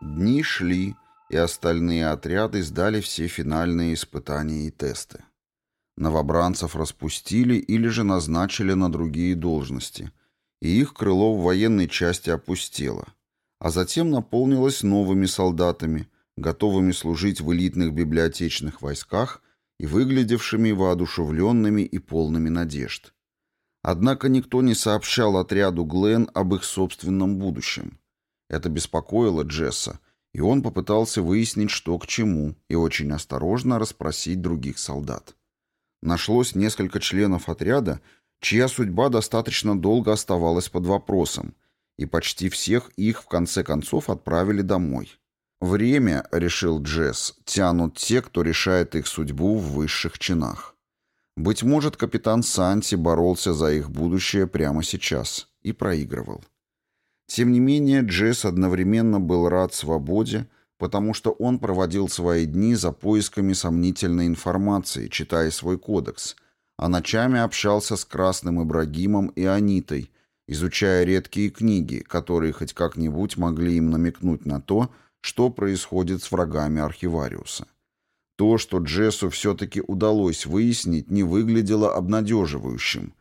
Дни шли, и остальные отряды сдали все финальные испытания и тесты. Новобранцев распустили или же назначили на другие должности, и их крыло в военной части опустело, а затем наполнилось новыми солдатами, готовыми служить в элитных библиотечных войсках и выглядевшими воодушевленными и полными надежд. Однако никто не сообщал отряду Глен об их собственном будущем – это беспокоило Джесса, и он попытался выяснить, что к чему, и очень осторожно расспросить других солдат. Нашлось несколько членов отряда, чья судьба достаточно долго оставалась под вопросом, и почти всех их в конце концов отправили домой. Время, решил Джесс, тянут те, кто решает их судьбу в высших чинах. Быть может, капитан Санти боролся за их будущее прямо сейчас и проигрывал. Тем не менее, Джесс одновременно был рад свободе, потому что он проводил свои дни за поисками сомнительной информации, читая свой кодекс, а ночами общался с Красным Ибрагимом и Анитой, изучая редкие книги, которые хоть как-нибудь могли им намекнуть на то, что происходит с врагами Архивариуса. То, что Джессу все-таки удалось выяснить, не выглядело обнадеживающим,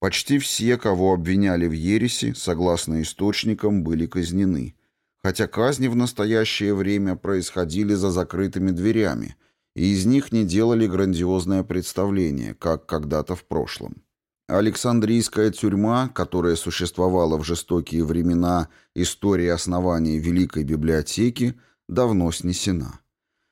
Почти все, кого обвиняли в ереси, согласно источникам, были казнены, хотя казни в настоящее время происходили за закрытыми дверями, и из них не делали грандиозное представление, как когда-то в прошлом. Александрийская тюрьма, которая существовала в жестокие времена истории основания Великой библиотеки, давно снесена.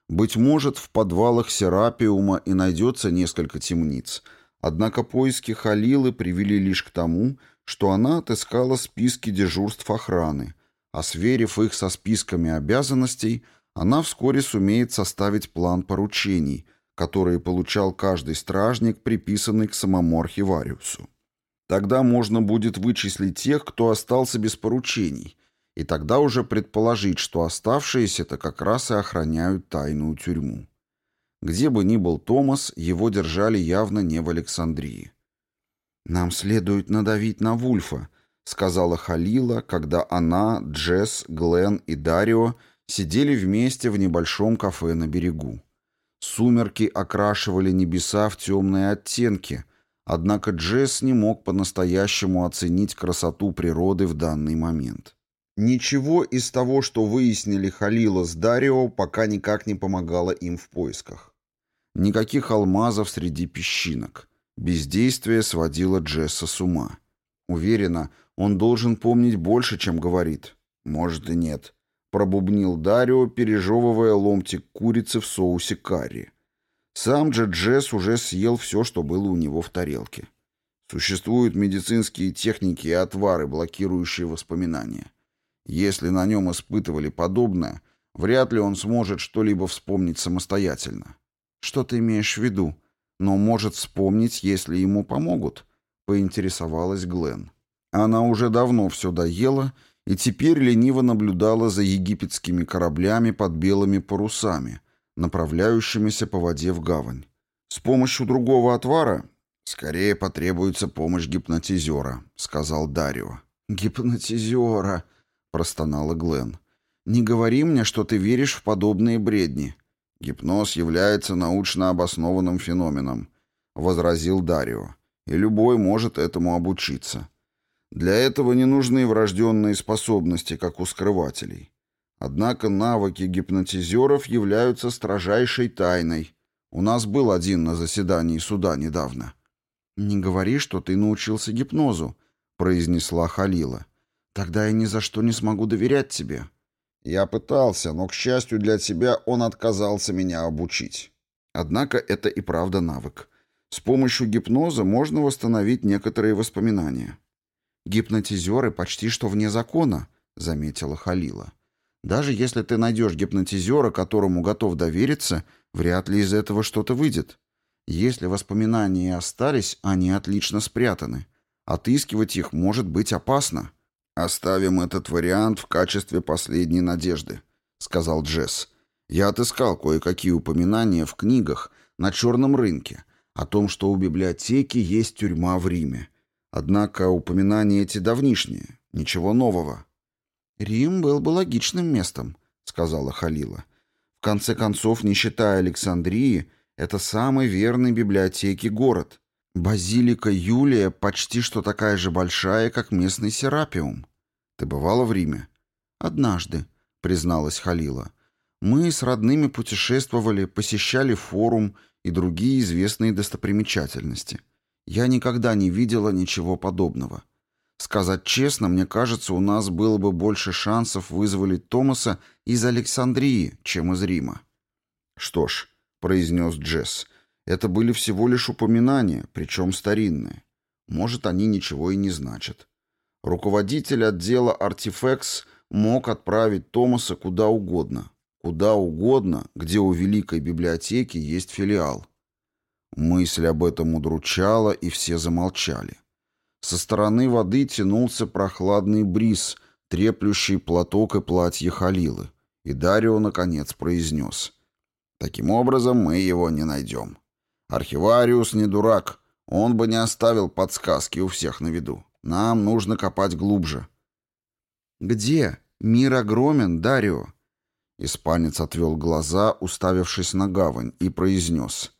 Быть может, в подвалах Серапиума и найдется несколько темниц – Однако поиски Халилы привели лишь к тому, что она отыскала списки дежурств охраны, а сверив их со списками обязанностей, она вскоре сумеет составить план поручений, которые получал каждый стражник, приписанный к самому архивариусу. Тогда можно будет вычислить тех, кто остался без поручений, и тогда уже предположить, что оставшиеся-то как раз и охраняют тайную тюрьму. Где бы ни был Томас, его держали явно не в Александрии. «Нам следует надавить на Вульфа», — сказала Халила, когда она, Джесс, Глен и Дарио сидели вместе в небольшом кафе на берегу. Сумерки окрашивали небеса в темные оттенки, однако Джесс не мог по-настоящему оценить красоту природы в данный момент. Ничего из того, что выяснили Халила с Дарио, пока никак не помогало им в поисках. Никаких алмазов среди песчинок. Бездействие сводило Джесса с ума. Уверена, он должен помнить больше, чем говорит. Может и нет. Пробубнил Дарио, пережевывая ломтик курицы в соусе карри. Сам же Джесс уже съел все, что было у него в тарелке. Существуют медицинские техники и отвары, блокирующие воспоминания. Если на нем испытывали подобное, вряд ли он сможет что-либо вспомнить самостоятельно. «Что ты имеешь в виду? Но может вспомнить, если ему помогут», — поинтересовалась Глен. Она уже давно все доела и теперь лениво наблюдала за египетскими кораблями под белыми парусами, направляющимися по воде в гавань. «С помощью другого отвара?» «Скорее потребуется помощь гипнотизера», — сказал Дарио. «Гипнотизера», — простонала Глен. «Не говори мне, что ты веришь в подобные бредни». Гипноз является научно обоснованным феноменом, возразил Дарио, и любой может этому обучиться. Для этого не нужны врожденные способности, как у скрывателей. Однако навыки гипнотизеров являются строжайшей тайной. У нас был один на заседании суда недавно. «Не говори, что ты научился гипнозу», — произнесла Халила. «Тогда я ни за что не смогу доверять тебе». Я пытался, но, к счастью для тебя, он отказался меня обучить. Однако это и правда навык. С помощью гипноза можно восстановить некоторые воспоминания. «Гипнотизеры почти что вне закона», — заметила Халила. «Даже если ты найдешь гипнотизера, которому готов довериться, вряд ли из этого что-то выйдет. Если воспоминания и остались, они отлично спрятаны. Отыскивать их может быть опасно». «Оставим этот вариант в качестве последней надежды», — сказал Джесс. «Я отыскал кое-какие упоминания в книгах на черном рынке о том, что у библиотеки есть тюрьма в Риме. Однако упоминания эти давнишние, ничего нового». «Рим был бы логичным местом», — сказала Халила. «В конце концов, не считая Александрии, это самый верный библиотеки город. Базилика Юлия почти что такая же большая, как местный Серапиум. Ты бывала в Риме? Однажды, призналась Халила. Мы с родными путешествовали, посещали форум и другие известные достопримечательности. Я никогда не видела ничего подобного. Сказать честно, мне кажется, у нас было бы больше шансов вызволить Томаса из Александрии, чем из Рима. Что ж, произнес Джесс, — это были всего лишь упоминания, причем старинные. Может, они ничего и не значат. Руководитель отдела «Артифекс» мог отправить Томаса куда угодно. Куда угодно, где у Великой библиотеки есть филиал. Мысль об этом удручала, и все замолчали. Со стороны воды тянулся прохладный бриз, треплющий платок и платье Халилы. И Дарио, наконец, произнес. «Таким образом мы его не найдем». Архивариус не дурак. Он бы не оставил подсказки у всех на виду. Нам нужно копать глубже. Где? Мир огромен, Дарио. Испанец отвел глаза, уставившись на гавань, и произнес.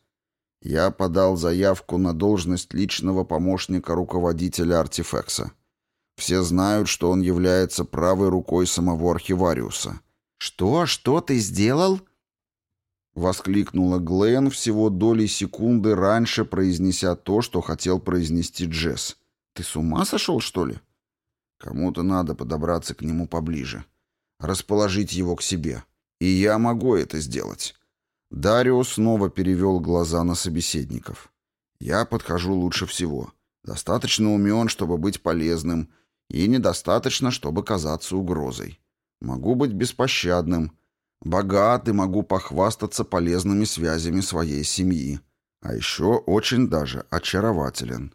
Я подал заявку на должность личного помощника руководителя артефекса. Все знают, что он является правой рукой самого архивариуса. «Что? Что ты сделал?» Воскликнула Глен всего доли секунды раньше, произнеся то, что хотел произнести Джесс. «Ты с ума сошел, что ли?» «Кому-то надо подобраться к нему поближе. Расположить его к себе. И я могу это сделать». Дарио снова перевел глаза на собеседников. «Я подхожу лучше всего. Достаточно умен, чтобы быть полезным, и недостаточно, чтобы казаться угрозой. Могу быть беспощадным» Богат и могу похвастаться полезными связями своей семьи. А еще очень даже очарователен.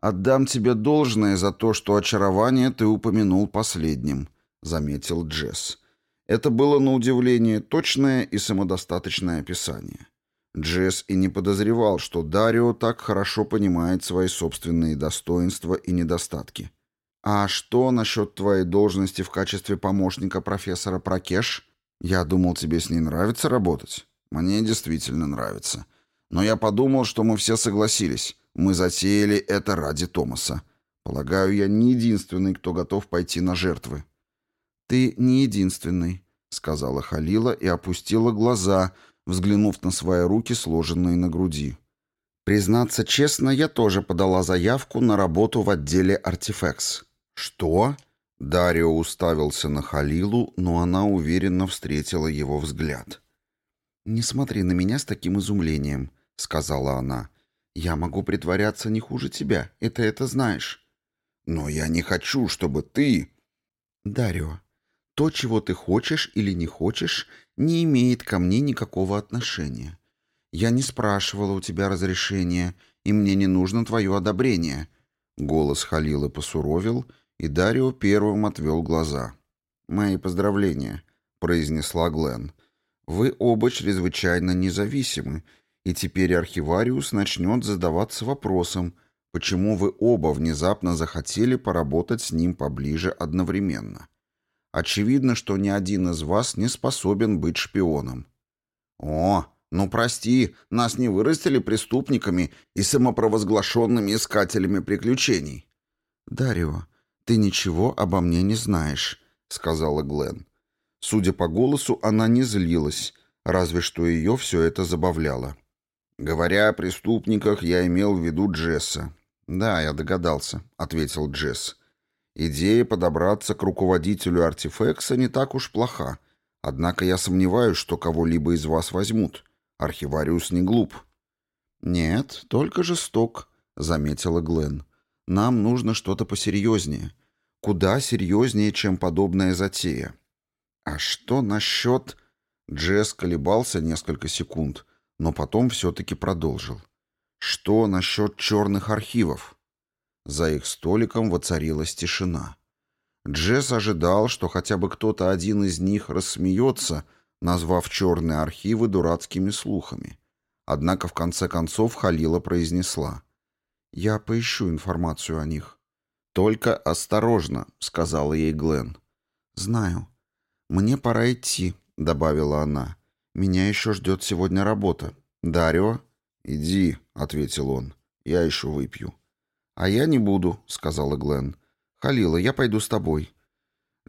Отдам тебе должное за то, что очарование ты упомянул последним», — заметил Джесс. Это было, на удивление, точное и самодостаточное описание. Джесс и не подозревал, что Дарио так хорошо понимает свои собственные достоинства и недостатки. «А что насчет твоей должности в качестве помощника профессора Прокеш? «Я думал, тебе с ней нравится работать?» «Мне действительно нравится. Но я подумал, что мы все согласились. Мы затеяли это ради Томаса. Полагаю, я не единственный, кто готов пойти на жертвы». «Ты не единственный», — сказала Халила и опустила глаза, взглянув на свои руки, сложенные на груди. «Признаться честно, я тоже подала заявку на работу в отделе «Артефекс». «Что?» Дарио уставился на Халилу, но она уверенно встретила его взгляд. «Не смотри на меня с таким изумлением», — сказала она. «Я могу притворяться не хуже тебя, и ты это знаешь». «Но я не хочу, чтобы ты...» «Дарио, то, чего ты хочешь или не хочешь, не имеет ко мне никакого отношения. Я не спрашивала у тебя разрешения, и мне не нужно твое одобрение». Голос Халилы посуровил, — и Дарио первым отвел глаза. «Мои поздравления», — произнесла Глен. «Вы оба чрезвычайно независимы, и теперь архивариус начнет задаваться вопросом, почему вы оба внезапно захотели поработать с ним поближе одновременно. Очевидно, что ни один из вас не способен быть шпионом». «О, ну прости, нас не вырастили преступниками и самопровозглашенными искателями приключений». «Дарио, «Ты ничего обо мне не знаешь», — сказала Глен. Судя по голосу, она не злилась, разве что ее все это забавляло. «Говоря о преступниках, я имел в виду Джесса». «Да, я догадался», — ответил Джесс. «Идея подобраться к руководителю артефекса не так уж плоха. Однако я сомневаюсь, что кого-либо из вас возьмут. Архивариус не глуп». «Нет, только жесток», — заметила Глен. «Нам нужно что-то посерьезнее куда серьезнее, чем подобная затея. А что насчет... Джесс колебался несколько секунд, но потом все-таки продолжил. Что насчет черных архивов? За их столиком воцарилась тишина. Джесс ожидал, что хотя бы кто-то один из них рассмеется, назвав черные архивы дурацкими слухами. Однако в конце концов Халила произнесла. «Я поищу информацию о них. «Только осторожно», — сказала ей Глен. «Знаю. Мне пора идти», — добавила она. «Меня еще ждет сегодня работа. Дарио?» «Иди», — ответил он. «Я еще выпью». «А я не буду», — сказала Глен. «Халила, я пойду с тобой».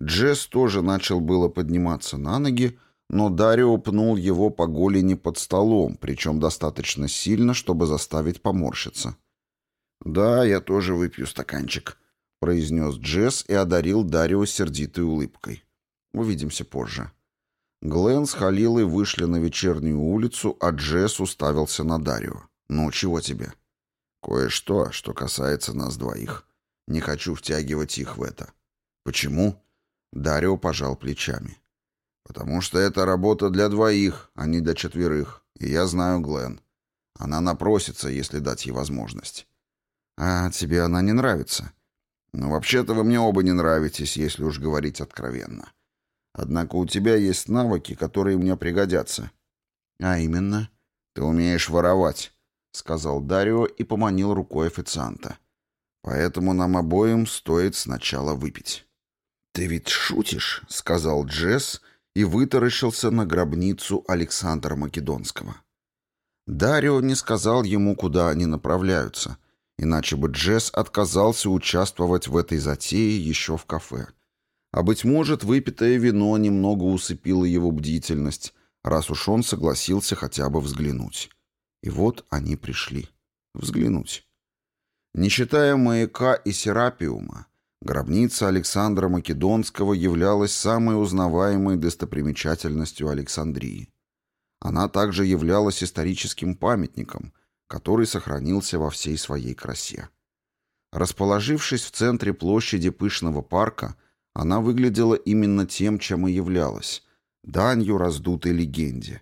Джесс тоже начал было подниматься на ноги, но Дарио пнул его по голени под столом, причем достаточно сильно, чтобы заставить поморщиться. «Да, я тоже выпью стаканчик», — произнес Джесс и одарил Дарио сердитой улыбкой. «Увидимся позже». Глен с Халилой вышли на вечернюю улицу, а Джесс уставился на Дарио. «Ну, чего тебе?» «Кое-что, что касается нас двоих. Не хочу втягивать их в это». «Почему?» Дарио пожал плечами. «Потому что это работа для двоих, а не для четверых. И я знаю Глен. Она напросится, если дать ей возможность». «А тебе она не нравится?» Ну вообще-то вы мне оба не нравитесь, если уж говорить откровенно. Однако у тебя есть навыки, которые мне пригодятся. А именно, ты умеешь воровать, сказал Дарио и поманил рукой официанта. Поэтому нам обоим стоит сначала выпить. Ты ведь шутишь, сказал Джесс и вытаращился на гробницу Александра Македонского. Дарио не сказал ему, куда они направляются — Иначе бы Джесс отказался участвовать в этой затее еще в кафе. А, быть может, выпитое вино немного усыпило его бдительность, раз уж он согласился хотя бы взглянуть. И вот они пришли. Взглянуть. Не считая маяка и серапиума, гробница Александра Македонского являлась самой узнаваемой достопримечательностью Александрии. Она также являлась историческим памятником, который сохранился во всей своей красе. Расположившись в центре площади пышного парка, она выглядела именно тем, чем и являлась – данью раздутой легенде.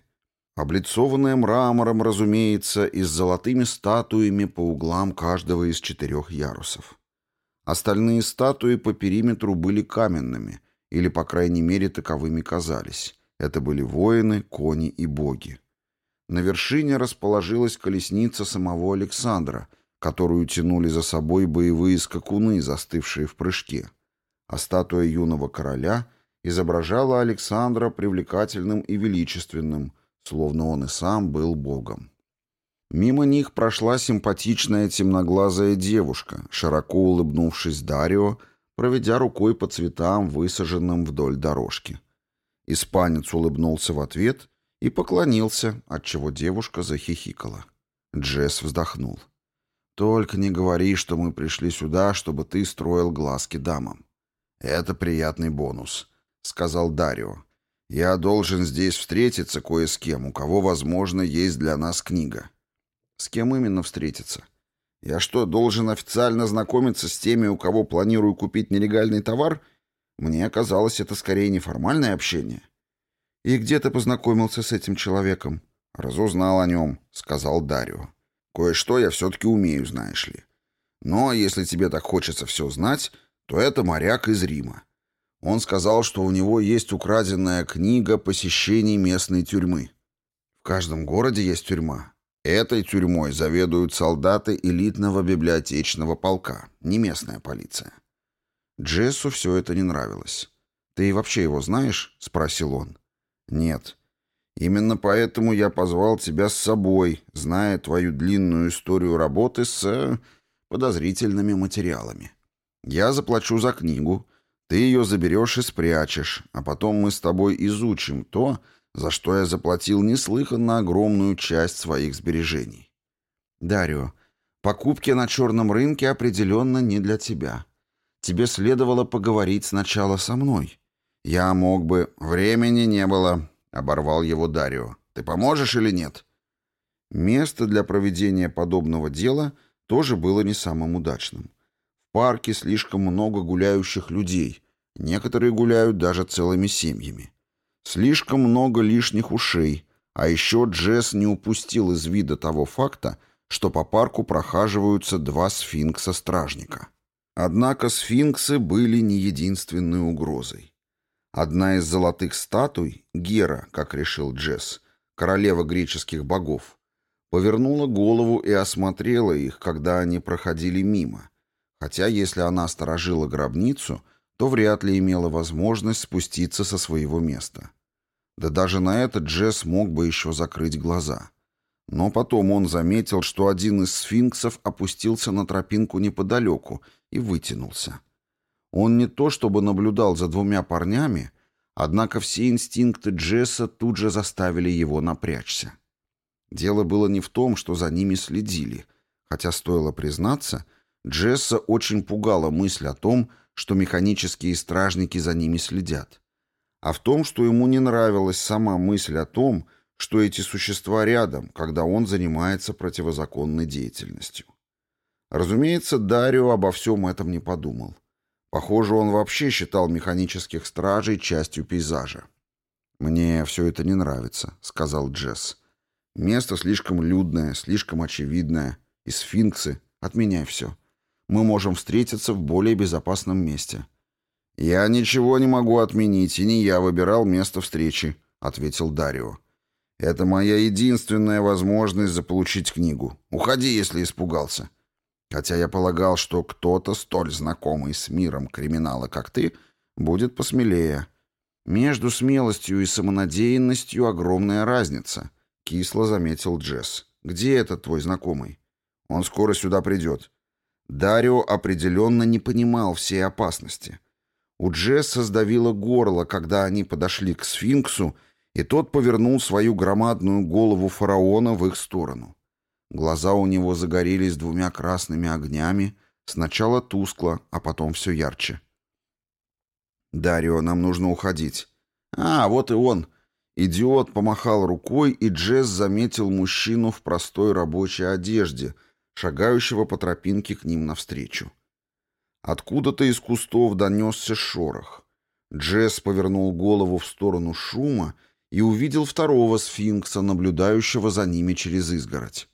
Облицованная мрамором, разумеется, и с золотыми статуями по углам каждого из четырех ярусов. Остальные статуи по периметру были каменными, или, по крайней мере, таковыми казались. Это были воины, кони и боги. На вершине расположилась колесница самого Александра, которую тянули за собой боевые скакуны, застывшие в прыжке. А статуя юного короля изображала Александра привлекательным и величественным, словно он и сам был богом. Мимо них прошла симпатичная темноглазая девушка, широко улыбнувшись Дарио, проведя рукой по цветам, высаженным вдоль дорожки. Испанец улыбнулся в ответ и поклонился, отчего девушка захихикала. Джесс вздохнул. «Только не говори, что мы пришли сюда, чтобы ты строил глазки дамам». «Это приятный бонус», — сказал Дарио. «Я должен здесь встретиться кое с кем, у кого, возможно, есть для нас книга». «С кем именно встретиться?» «Я что, должен официально знакомиться с теми, у кого планирую купить нелегальный товар?» Мне казалось, это скорее неформальное общение. И где ты познакомился с этим человеком? Разузнал о нем, сказал Дарио. Кое-что я все-таки умею, знаешь ли. Но если тебе так хочется все знать, то это моряк из Рима. Он сказал, что у него есть украденная книга посещений местной тюрьмы. В каждом городе есть тюрьма. Этой тюрьмой заведуют солдаты элитного библиотечного полка, не местная полиция. Джессу все это не нравилось. «Ты вообще его знаешь?» — спросил он. Нет. Именно поэтому я позвал тебя с собой, зная твою длинную историю работы с э, подозрительными материалами. Я заплачу за книгу, ты ее заберешь и спрячешь, а потом мы с тобой изучим то, за что я заплатил неслыханно огромную часть своих сбережений. Дарио, покупки на черном рынке определенно не для тебя. Тебе следовало поговорить сначала со мной. «Я мог бы...» «Времени не было», — оборвал его Дарио. «Ты поможешь или нет?» Место для проведения подобного дела тоже было не самым удачным. В парке слишком много гуляющих людей. Некоторые гуляют даже целыми семьями. Слишком много лишних ушей. А еще Джесс не упустил из вида того факта, что по парку прохаживаются два сфинкса-стражника. Однако сфинксы были не единственной угрозой. Одна из золотых статуй, Гера, как решил Джесс, королева греческих богов, повернула голову и осмотрела их, когда они проходили мимо. Хотя, если она сторожила гробницу, то вряд ли имела возможность спуститься со своего места. Да даже на это Джесс мог бы еще закрыть глаза. Но потом он заметил, что один из сфинксов опустился на тропинку неподалеку и вытянулся. Он не то чтобы наблюдал за двумя парнями, однако все инстинкты Джесса тут же заставили его напрячься. Дело было не в том, что за ними следили, хотя, стоило признаться, Джесса очень пугала мысль о том, что механические стражники за ними следят, а в том, что ему не нравилась сама мысль о том, что эти существа рядом, когда он занимается противозаконной деятельностью. Разумеется, Дарио обо всем этом не подумал. Похоже, он вообще считал механических стражей частью пейзажа. «Мне все это не нравится», — сказал Джесс. «Место слишком людное, слишком очевидное. И сфинксы. Отменяй все. Мы можем встретиться в более безопасном месте». «Я ничего не могу отменить, и не я выбирал место встречи», — ответил Дарио. «Это моя единственная возможность заполучить книгу. Уходи, если испугался. Хотя я полагал, что кто-то, столь знакомый с миром криминала, как ты, будет посмелее. Между смелостью и самонадеянностью огромная разница, — кисло заметил Джесс. Где этот твой знакомый? Он скоро сюда придет. Дарио определенно не понимал всей опасности. У Джесса сдавило горло, когда они подошли к сфинксу, и тот повернул свою громадную голову фараона в их сторону. Глаза у него загорелись двумя красными огнями, сначала тускло, а потом все ярче. «Дарио, нам нужно уходить». «А, вот и он». Идиот помахал рукой, и Джесс заметил мужчину в простой рабочей одежде, шагающего по тропинке к ним навстречу. Откуда-то из кустов донесся шорох. Джесс повернул голову в сторону шума и увидел второго сфинкса, наблюдающего за ними через изгородь.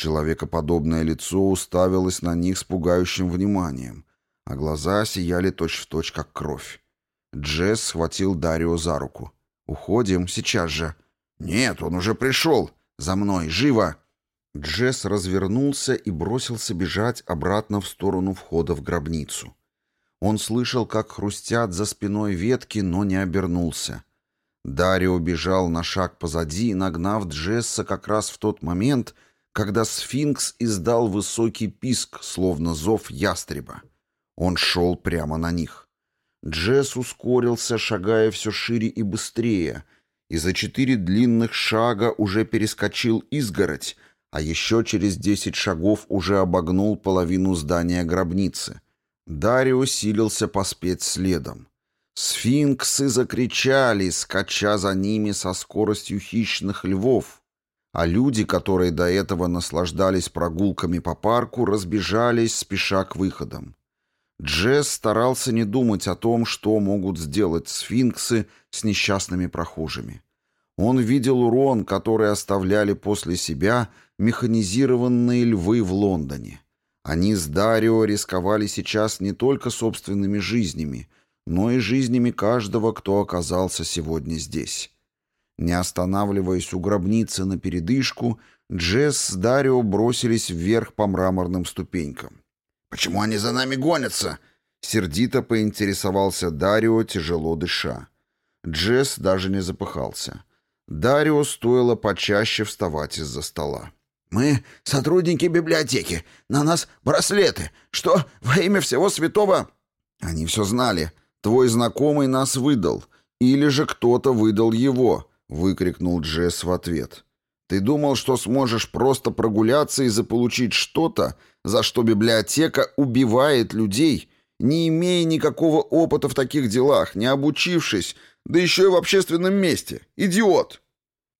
Человекоподобное лицо уставилось на них с пугающим вниманием, а глаза сияли точь-в-точь, точь, как кровь. Джесс схватил Дарио за руку. «Уходим, сейчас же!» «Нет, он уже пришел! За мной, живо!» Джесс развернулся и бросился бежать обратно в сторону входа в гробницу. Он слышал, как хрустят за спиной ветки, но не обернулся. Дарио бежал на шаг позади, нагнав Джесса как раз в тот момент, когда когда сфинкс издал высокий писк, словно зов ястреба. Он шел прямо на них. Джесс ускорился, шагая все шире и быстрее, и за четыре длинных шага уже перескочил изгородь, а еще через десять шагов уже обогнул половину здания гробницы. Дарио усилился поспеть следом. Сфинксы закричали, скача за ними со скоростью хищных львов — а люди, которые до этого наслаждались прогулками по парку, разбежались, спеша к выходам. Джесс старался не думать о том, что могут сделать сфинксы с несчастными прохожими. Он видел урон, который оставляли после себя механизированные львы в Лондоне. Они с Дарио рисковали сейчас не только собственными жизнями, но и жизнями каждого, кто оказался сегодня здесь. Не останавливаясь у гробницы на передышку, Джесс с Дарио бросились вверх по мраморным ступенькам. «Почему они за нами гонятся?» Сердито поинтересовался Дарио, тяжело дыша. Джесс даже не запыхался. Дарио стоило почаще вставать из-за стола. «Мы сотрудники библиотеки. На нас браслеты. Что? Во имя всего святого...» «Они все знали. Твой знакомый нас выдал. Или же кто-то выдал его выкрикнул Джесс в ответ. «Ты думал, что сможешь просто прогуляться и заполучить что-то, за что библиотека убивает людей, не имея никакого опыта в таких делах, не обучившись, да еще и в общественном месте? Идиот!»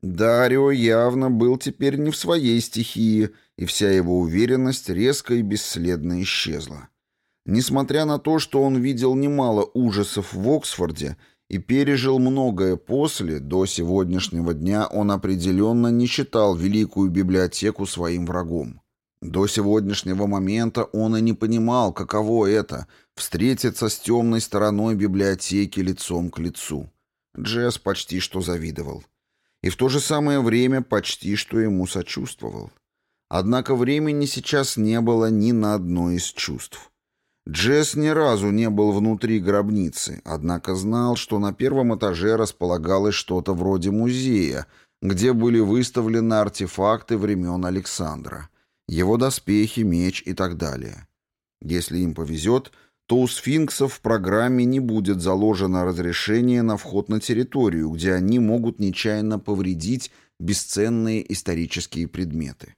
Дарио явно был теперь не в своей стихии, и вся его уверенность резко и бесследно исчезла. Несмотря на то, что он видел немало ужасов в Оксфорде и пережил многое после, до сегодняшнего дня он определенно не считал Великую Библиотеку своим врагом. До сегодняшнего момента он и не понимал, каково это — встретиться с темной стороной библиотеки лицом к лицу. Джесс почти что завидовал. И в то же самое время почти что ему сочувствовал. Однако времени сейчас не было ни на одно из чувств. Джесс ни разу не был внутри гробницы, однако знал, что на первом этаже располагалось что-то вроде музея, где были выставлены артефакты времен Александра, его доспехи, меч и так далее. Если им повезет, то у сфинксов в программе не будет заложено разрешение на вход на территорию, где они могут нечаянно повредить бесценные исторические предметы.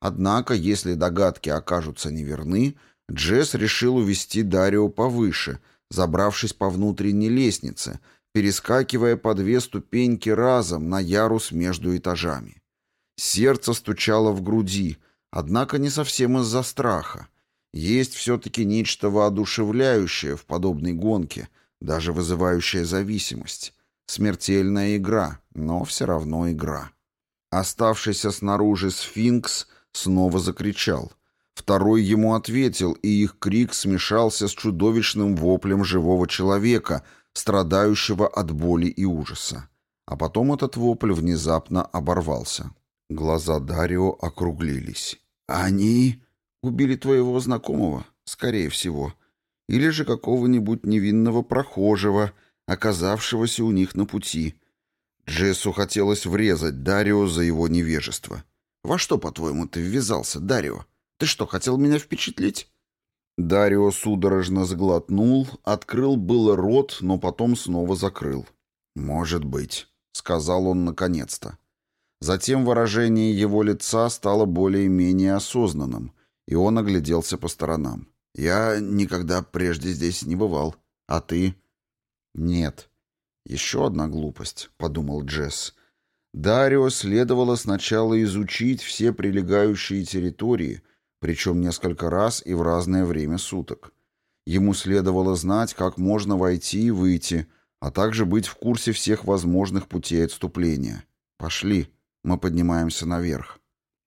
Однако, если догадки окажутся неверны, Джесс решил увести Дарио повыше, забравшись по внутренней лестнице, перескакивая по две ступеньки разом на ярус между этажами. Сердце стучало в груди, однако не совсем из-за страха. Есть все-таки нечто воодушевляющее в подобной гонке, даже вызывающее зависимость. Смертельная игра, но все равно игра. Оставшийся снаружи сфинкс снова закричал — Второй ему ответил, и их крик смешался с чудовищным воплем живого человека, страдающего от боли и ужаса. А потом этот вопль внезапно оборвался. Глаза Дарио округлились. «Они убили твоего знакомого, скорее всего, или же какого-нибудь невинного прохожего, оказавшегося у них на пути. Джессу хотелось врезать Дарио за его невежество. Во что, по-твоему, ты ввязался, Дарио?» Ты что, хотел меня впечатлить?» Дарио судорожно сглотнул, открыл было рот, но потом снова закрыл. «Может быть», — сказал он наконец-то. Затем выражение его лица стало более-менее осознанным, и он огляделся по сторонам. «Я никогда прежде здесь не бывал. А ты?» «Нет». «Еще одна глупость», — подумал Джесс. «Дарио следовало сначала изучить все прилегающие территории», — причем несколько раз и в разное время суток. Ему следовало знать, как можно войти и выйти, а также быть в курсе всех возможных путей отступления. «Пошли, мы поднимаемся наверх».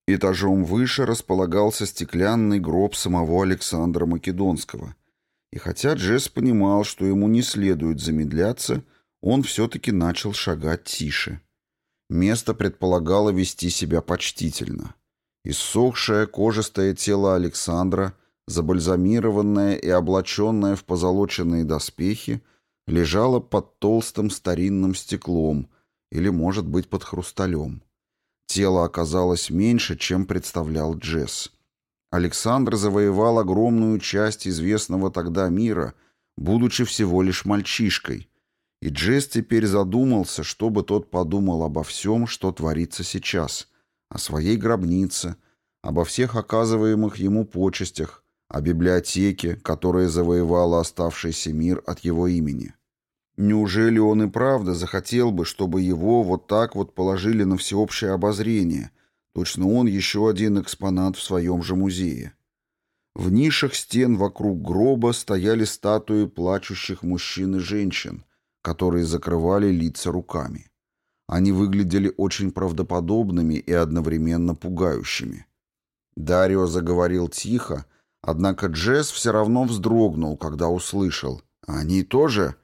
Этажом выше располагался стеклянный гроб самого Александра Македонского. И хотя Джесс понимал, что ему не следует замедляться, он все-таки начал шагать тише. Место предполагало вести себя почтительно. Иссохшее кожистое тело Александра, забальзамированное и облаченное в позолоченные доспехи, лежало под толстым старинным стеклом или, может быть, под хрусталем. Тело оказалось меньше, чем представлял Джесс. Александр завоевал огромную часть известного тогда мира, будучи всего лишь мальчишкой. И Джесс теперь задумался, что бы тот подумал обо всем, что творится сейчас, о своей гробнице, обо всех оказываемых ему почестях, о библиотеке, которая завоевала оставшийся мир от его имени. Неужели он и правда захотел бы, чтобы его вот так вот положили на всеобщее обозрение? Точно он еще один экспонат в своем же музее. В нишах стен вокруг гроба стояли статуи плачущих мужчин и женщин, которые закрывали лица руками. Они выглядели очень правдоподобными и одновременно пугающими. Дарио заговорил тихо, однако Джесс все равно вздрогнул, когда услышал. «Они тоже?»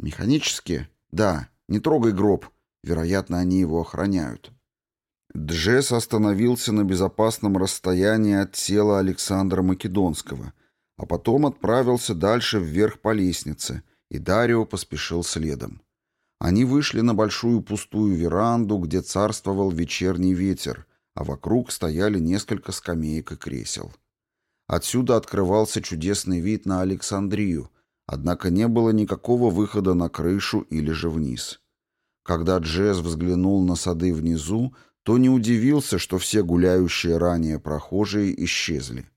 «Механически?» «Да. Не трогай гроб. Вероятно, они его охраняют». Джесс остановился на безопасном расстоянии от тела Александра Македонского, а потом отправился дальше вверх по лестнице, и Дарио поспешил следом. Они вышли на большую пустую веранду, где царствовал вечерний ветер, а вокруг стояли несколько скамеек и кресел. Отсюда открывался чудесный вид на Александрию, однако не было никакого выхода на крышу или же вниз. Когда Джесс взглянул на сады внизу, то не удивился, что все гуляющие ранее прохожие исчезли.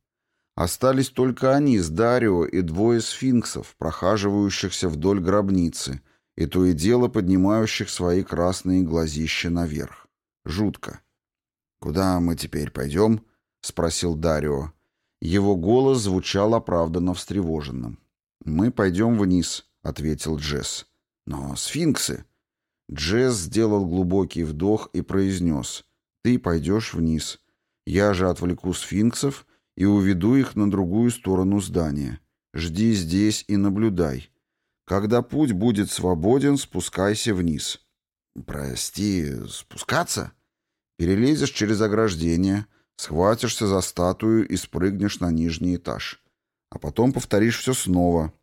Остались только они с Дарио и двое сфинксов, прохаживающихся вдоль гробницы, и то и дело поднимающих свои красные глазища наверх. Жутко. «Куда мы теперь пойдем?» — спросил Дарио. Его голос звучал оправданно встревоженным. «Мы пойдем вниз», — ответил Джесс. «Но сфинксы...» Джесс сделал глубокий вдох и произнес. «Ты пойдешь вниз. Я же отвлеку сфинксов и уведу их на другую сторону здания. Жди здесь и наблюдай. Когда путь будет свободен, спускайся вниз. Прости, спускаться? Перелезешь через ограждение, схватишься за статую и спрыгнешь на нижний этаж. А потом повторишь все снова.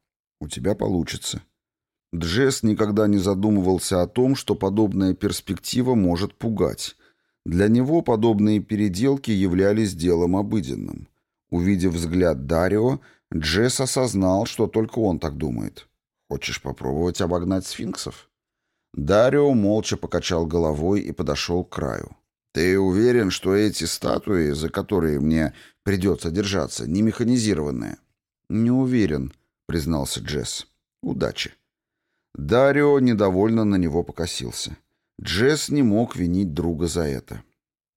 У тебя получится. Джесс никогда не задумывался о том, что подобная перспектива может пугать. Для него подобные переделки являлись делом обыденным. Увидев взгляд Дарио, Джесс осознал, что только он так думает. Хочешь попробовать обогнать сфинксов?» Дарио молча покачал головой и подошел к краю. «Ты уверен, что эти статуи, за которые мне придется держаться, не механизированные?» «Не уверен», — признался Джесс. «Удачи». Дарио недовольно на него покосился. Джесс не мог винить друга за это.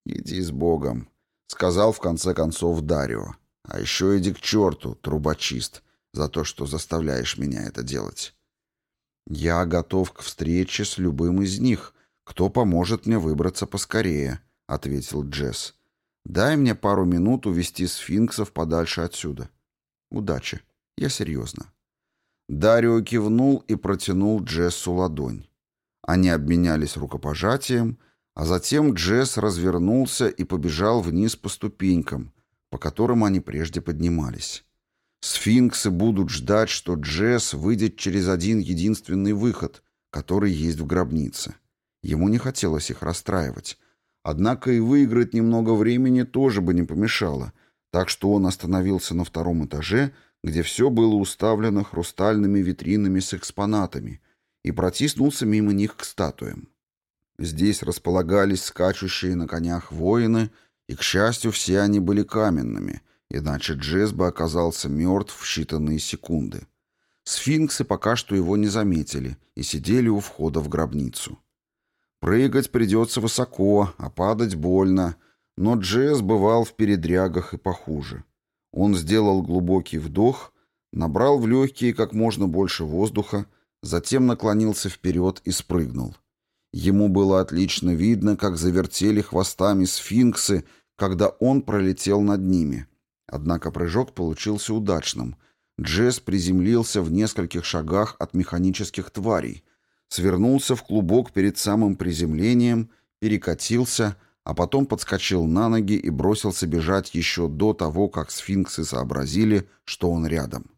«Иди с Богом», — сказал в конце концов Дарио. «А еще иди к черту, трубочист за то, что заставляешь меня это делать. Я готов к встрече с любым из них, кто поможет мне выбраться поскорее, ответил Джесс. Дай мне пару минут увести сфинксов подальше отсюда. Удачи. Я серьезно. Дарио кивнул и протянул Джессу ладонь. Они обменялись рукопожатием, а затем Джесс развернулся и побежал вниз по ступенькам, по которым они прежде поднимались. Сфинксы будут ждать, что Джесс выйдет через один единственный выход, который есть в гробнице. Ему не хотелось их расстраивать. Однако и выиграть немного времени тоже бы не помешало, так что он остановился на втором этаже, где все было уставлено хрустальными витринами с экспонатами, и протиснулся мимо них к статуям. Здесь располагались скачущие на конях воины, и, к счастью, все они были каменными, Иначе Джесс бы оказался мертв в считанные секунды. Сфинксы пока что его не заметили и сидели у входа в гробницу. Прыгать придется высоко, а падать больно, но Джесс бывал в передрягах и похуже. Он сделал глубокий вдох, набрал в легкие как можно больше воздуха, затем наклонился вперед и спрыгнул. Ему было отлично видно, как завертели хвостами сфинксы, когда он пролетел над ними. Однако прыжок получился удачным. Джесс приземлился в нескольких шагах от механических тварей, свернулся в клубок перед самым приземлением, перекатился, а потом подскочил на ноги и бросился бежать еще до того, как сфинксы сообразили, что он рядом.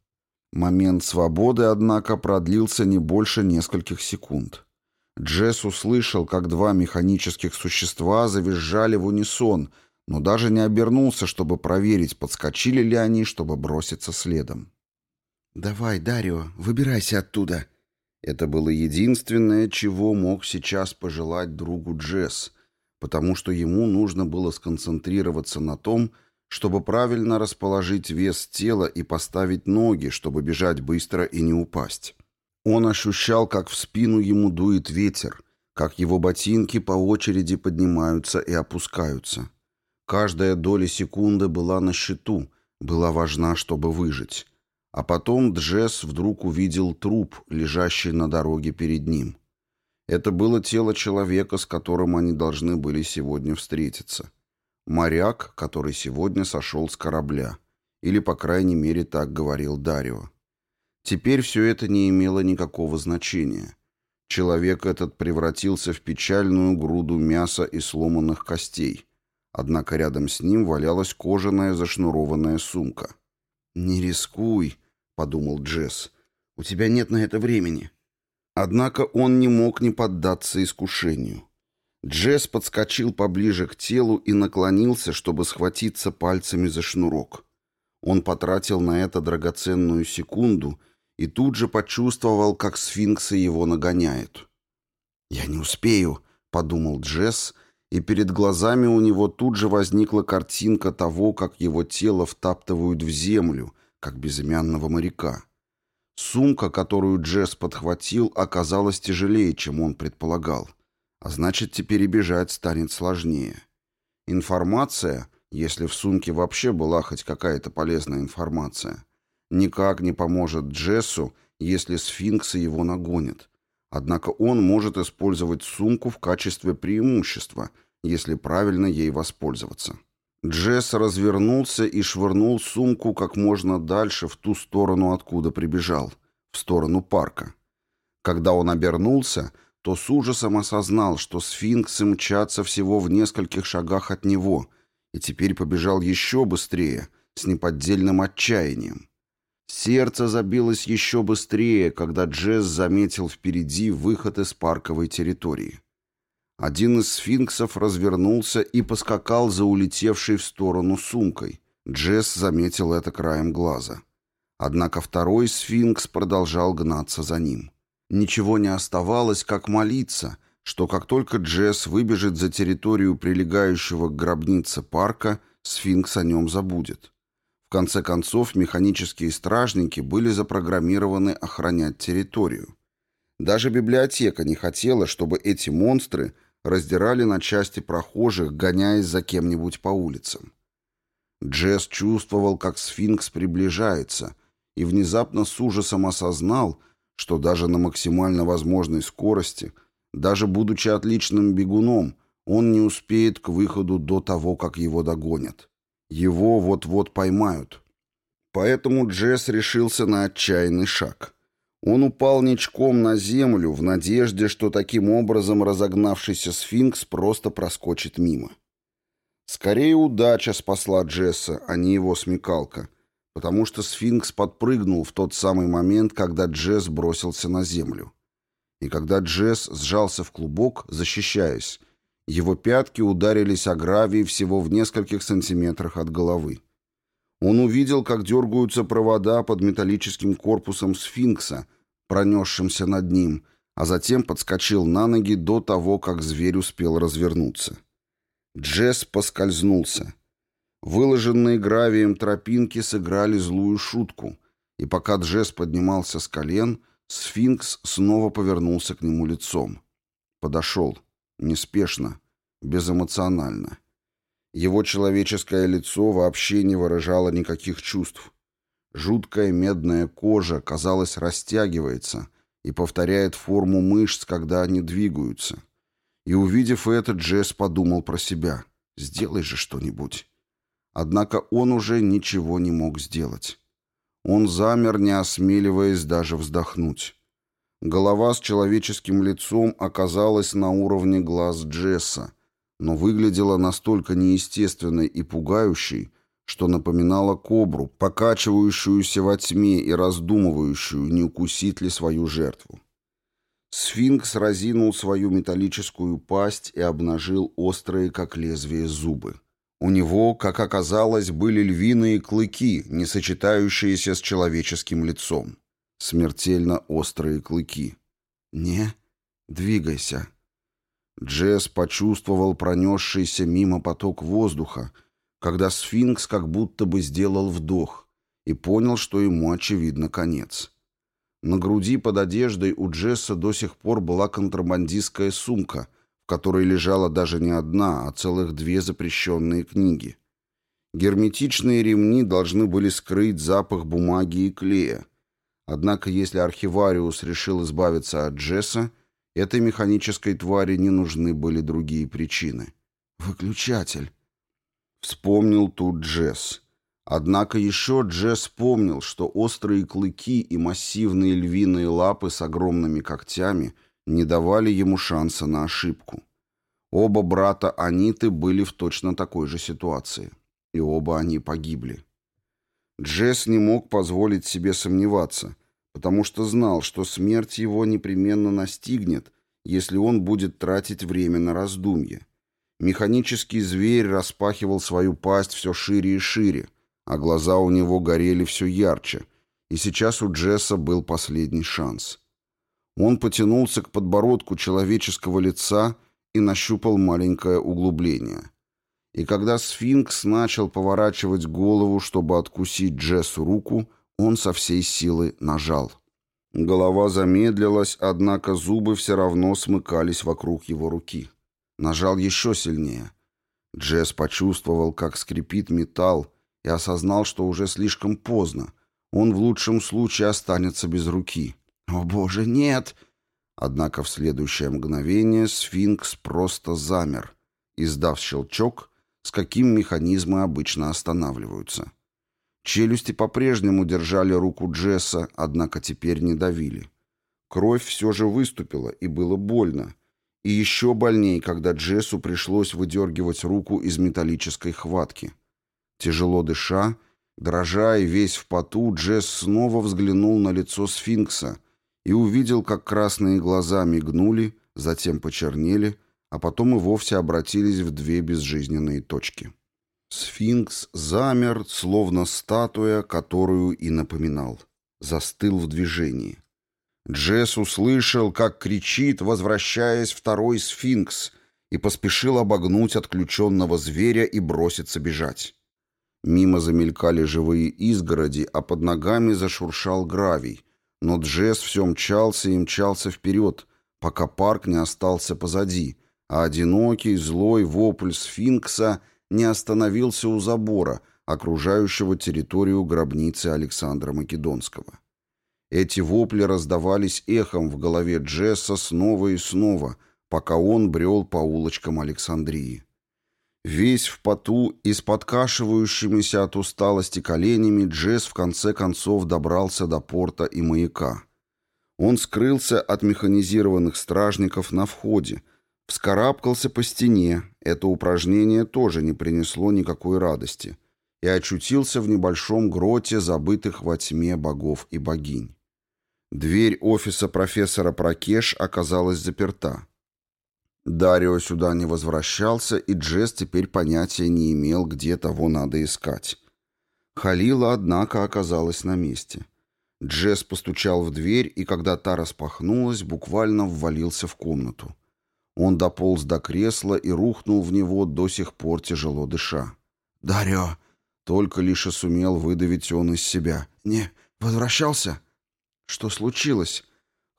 Момент свободы, однако, продлился не больше нескольких секунд. Джесс услышал, как два механических существа завизжали в унисон — но даже не обернулся, чтобы проверить, подскочили ли они, чтобы броситься следом. «Давай, Дарио, выбирайся оттуда!» Это было единственное, чего мог сейчас пожелать другу Джесс, потому что ему нужно было сконцентрироваться на том, чтобы правильно расположить вес тела и поставить ноги, чтобы бежать быстро и не упасть. Он ощущал, как в спину ему дует ветер, как его ботинки по очереди поднимаются и опускаются. Каждая доля секунды была на счету, была важна, чтобы выжить. А потом Джесс вдруг увидел труп, лежащий на дороге перед ним. Это было тело человека, с которым они должны были сегодня встретиться. Моряк, который сегодня сошел с корабля. Или, по крайней мере, так говорил Дарио. Теперь все это не имело никакого значения. Человек этот превратился в печальную груду мяса и сломанных костей – Однако рядом с ним валялась кожаная зашнурованная сумка. «Не рискуй», — подумал Джесс. «У тебя нет на это времени». Однако он не мог не поддаться искушению. Джесс подскочил поближе к телу и наклонился, чтобы схватиться пальцами за шнурок. Он потратил на это драгоценную секунду и тут же почувствовал, как сфинксы его нагоняют. «Я не успею», — подумал Джесс, — и перед глазами у него тут же возникла картинка того, как его тело втаптывают в землю, как безымянного моряка. Сумка, которую Джесс подхватил, оказалась тяжелее, чем он предполагал, а значит, теперь и бежать станет сложнее. Информация, если в сумке вообще была хоть какая-то полезная информация, никак не поможет Джессу, если сфинксы его нагонят, Однако он может использовать сумку в качестве преимущества, если правильно ей воспользоваться. Джесс развернулся и швырнул сумку как можно дальше в ту сторону, откуда прибежал, в сторону парка. Когда он обернулся, то с ужасом осознал, что сфинксы мчатся всего в нескольких шагах от него, и теперь побежал еще быстрее, с неподдельным отчаянием. Сердце забилось еще быстрее, когда Джесс заметил впереди выход из парковой территории. Один из сфинксов развернулся и поскакал за улетевшей в сторону сумкой. Джесс заметил это краем глаза. Однако второй сфинкс продолжал гнаться за ним. Ничего не оставалось, как молиться, что как только Джесс выбежит за территорию прилегающего к гробнице парка, сфинкс о нем забудет конце концов, механические стражники были запрограммированы охранять территорию. Даже библиотека не хотела, чтобы эти монстры раздирали на части прохожих, гоняясь за кем-нибудь по улицам. Джесс чувствовал, как сфинкс приближается, и внезапно с ужасом осознал, что даже на максимально возможной скорости, даже будучи отличным бегуном, он не успеет к выходу до того, как его догонят. Его вот-вот поймают. Поэтому Джесс решился на отчаянный шаг. Он упал ничком на землю в надежде, что таким образом разогнавшийся сфинкс просто проскочит мимо. Скорее удача спасла Джесса, а не его смекалка, потому что сфинкс подпрыгнул в тот самый момент, когда Джесс бросился на землю. И когда Джесс сжался в клубок, защищаясь, его пятки ударились о гравий всего в нескольких сантиметрах от головы. Он увидел, как дергаются провода под металлическим корпусом сфинкса, пронесшимся над ним, а затем подскочил на ноги до того, как зверь успел развернуться. Джесс поскользнулся. Выложенные гравием тропинки сыграли злую шутку, и пока Джесс поднимался с колен, сфинкс снова повернулся к нему лицом. Подошел. — неспешно, безэмоционально. Его человеческое лицо вообще не выражало никаких чувств. Жуткая медная кожа, казалось, растягивается и повторяет форму мышц, когда они двигаются. И, увидев это, Джесс подумал про себя. «Сделай же что-нибудь». Однако он уже ничего не мог сделать. Он замер, не осмеливаясь даже вздохнуть. Голова с человеческим лицом оказалась на уровне глаз Джесса, но выглядела настолько неестественной и пугающей, что напоминала кобру, покачивающуюся во тьме и раздумывающую, не укусит ли свою жертву. Сфинкс разинул свою металлическую пасть и обнажил острые, как лезвие, зубы. У него, как оказалось, были львиные клыки, не сочетающиеся с человеческим лицом смертельно острые клыки. «Не двигайся». Джесс почувствовал пронесшийся мимо поток воздуха, когда сфинкс как будто бы сделал вдох и понял, что ему, очевидно, конец. На груди под одеждой у Джесса до сих пор была контрабандистская сумка, в которой лежала даже не одна, а целых две запрещенные книги. Герметичные ремни должны были скрыть запах бумаги и клея, Однако, если архивариус решил избавиться от Джесса, этой механической твари не нужны были другие причины. «Выключатель!» Вспомнил тут Джесс. Однако еще Джесс помнил, что острые клыки и массивные львиные лапы с огромными когтями не давали ему шанса на ошибку. Оба брата Аниты были в точно такой же ситуации, и оба они погибли. Джесс не мог позволить себе сомневаться – потому что знал, что смерть его непременно настигнет, если он будет тратить время на раздумье. Механический зверь распахивал свою пасть все шире и шире, а глаза у него горели все ярче, и сейчас у Джесса был последний шанс. Он потянулся к подбородку человеческого лица и нащупал маленькое углубление. И когда сфинкс начал поворачивать голову, чтобы откусить Джессу руку, — он со всей силы нажал. Голова замедлилась, однако зубы все равно смыкались вокруг его руки. Нажал еще сильнее. Джесс почувствовал, как скрипит металл, и осознал, что уже слишком поздно. Он в лучшем случае останется без руки. «О, боже, нет!» Однако в следующее мгновение сфинкс просто замер, издав щелчок, с каким механизмы обычно останавливаются. Челюсти по-прежнему держали руку Джесса, однако теперь не давили. Кровь все же выступила, и было больно. И еще больнее, когда Джессу пришлось выдергивать руку из металлической хватки. Тяжело дыша, дрожа и весь в поту, Джесс снова взглянул на лицо сфинкса и увидел, как красные глаза мигнули, затем почернели, а потом и вовсе обратились в две безжизненные точки. Сфинкс замер, словно статуя, которую и напоминал. Застыл в движении. Джесс услышал, как кричит, возвращаясь второй сфинкс, и поспешил обогнуть отключенного зверя и броситься бежать. Мимо замелькали живые изгороди, а под ногами зашуршал гравий. Но Джесс все мчался и мчался вперед, пока парк не остался позади, а одинокий злой вопль сфинкса не остановился у забора, окружающего территорию гробницы Александра Македонского. Эти вопли раздавались эхом в голове Джесса снова и снова, пока он брел по улочкам Александрии. Весь в поту и с подкашивающимися от усталости коленями Джесс в конце концов добрался до порта и маяка. Он скрылся от механизированных стражников на входе, вскарабкался по стене, это упражнение тоже не принесло никакой радости. И очутился в небольшом гроте, забытых во тьме богов и богинь. Дверь офиса профессора Пракеш оказалась заперта. Дарио сюда не возвращался, и Джесс теперь понятия не имел, где того надо искать. Халила, однако, оказалась на месте. Джесс постучал в дверь, и когда та распахнулась, буквально ввалился в комнату. Он дополз до кресла и рухнул в него, до сих пор тяжело дыша. «Дарио!» — только лишь и сумел выдавить он из себя. «Не, возвращался?» «Что случилось?»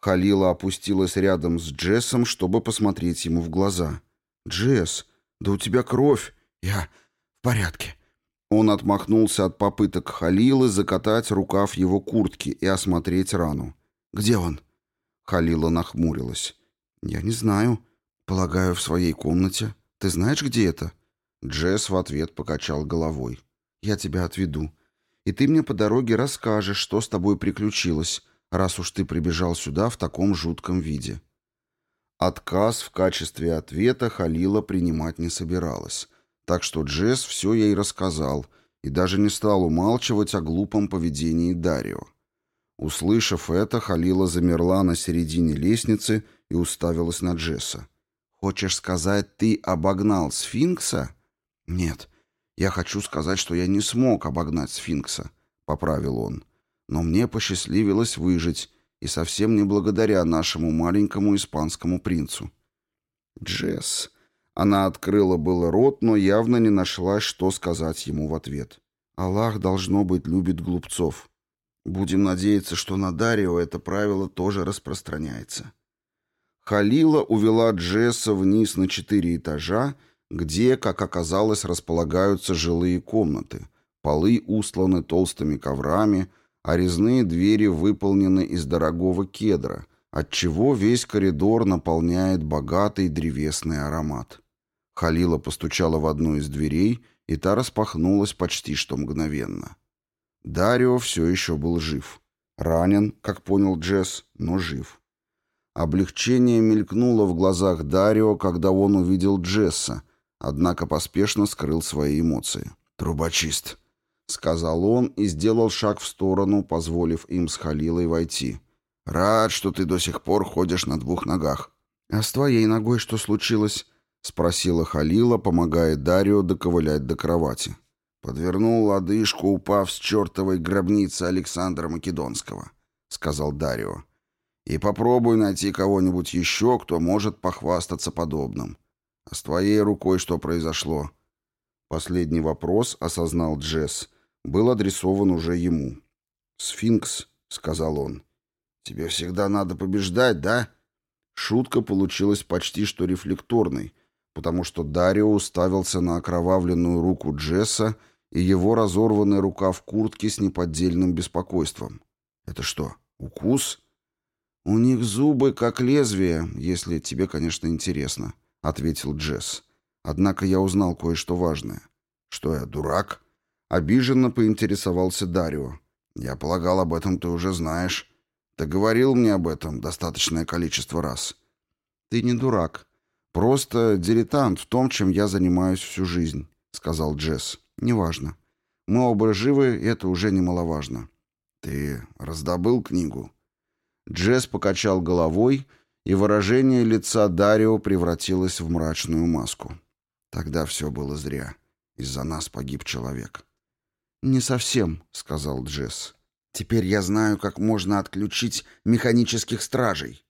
Халила опустилась рядом с Джессом, чтобы посмотреть ему в глаза. «Джесс, да у тебя кровь!» «Я в порядке!» Он отмахнулся от попыток Халилы закатать рукав его куртки и осмотреть рану. «Где он?» Халила нахмурилась. «Я не знаю. «Полагаю, в своей комнате. Ты знаешь, где это?» Джесс в ответ покачал головой. «Я тебя отведу. И ты мне по дороге расскажешь, что с тобой приключилось, раз уж ты прибежал сюда в таком жутком виде». Отказ в качестве ответа Халила принимать не собиралась. Так что Джесс все ей рассказал и даже не стал умалчивать о глупом поведении Дарио. Услышав это, Халила замерла на середине лестницы и уставилась на Джесса. Хочешь сказать, ты обогнал сфинкса? Нет. Я хочу сказать, что я не смог обогнать сфинкса, поправил он. Но мне посчастливилось выжить, и совсем не благодаря нашему маленькому испанскому принцу. Джесс. Она открыла было рот, но явно не нашла, что сказать ему в ответ. Аллах, должно быть, любит глупцов. Будем надеяться, что на Дарио это правило тоже распространяется. Халила увела Джесса вниз на четыре этажа, где, как оказалось, располагаются жилые комнаты. Полы устланы толстыми коврами, а резные двери выполнены из дорогого кедра, отчего весь коридор наполняет богатый древесный аромат. Халила постучала в одну из дверей, и та распахнулась почти что мгновенно. Дарио все еще был жив. Ранен, как понял Джесс, но жив. Облегчение мелькнуло в глазах Дарио, когда он увидел Джесса, однако поспешно скрыл свои эмоции. «Трубочист», — сказал он и сделал шаг в сторону, позволив им с Халилой войти. «Рад, что ты до сих пор ходишь на двух ногах». «А с твоей ногой что случилось?» — спросила Халила, помогая Дарио доковылять до кровати. «Подвернул лодыжку, упав с чертовой гробницы Александра Македонского», — сказал Дарио. И попробуй найти кого-нибудь еще, кто может похвастаться подобным. А с твоей рукой что произошло?» Последний вопрос, осознал Джесс, был адресован уже ему. «Сфинкс», — сказал он, — «тебе всегда надо побеждать, да?» Шутка получилась почти что рефлекторной, потому что Дарио уставился на окровавленную руку Джесса и его разорванный рукав куртки с неподдельным беспокойством. «Это что, укус?» «У них зубы как лезвие, если тебе, конечно, интересно», — ответил Джесс. «Однако я узнал кое-что важное». «Что я, дурак?» — обиженно поинтересовался Дарио. «Я полагал, об этом ты уже знаешь. Ты говорил мне об этом достаточное количество раз». «Ты не дурак. Просто дилетант в том, чем я занимаюсь всю жизнь», — сказал Джесс. «Неважно. Мы оба живы, и это уже немаловажно». «Ты раздобыл книгу?» Джесс покачал головой, и выражение лица Дарио превратилось в мрачную маску. Тогда все было зря. Из-за нас погиб человек. «Не совсем», — сказал Джесс. «Теперь я знаю, как можно отключить механических стражей».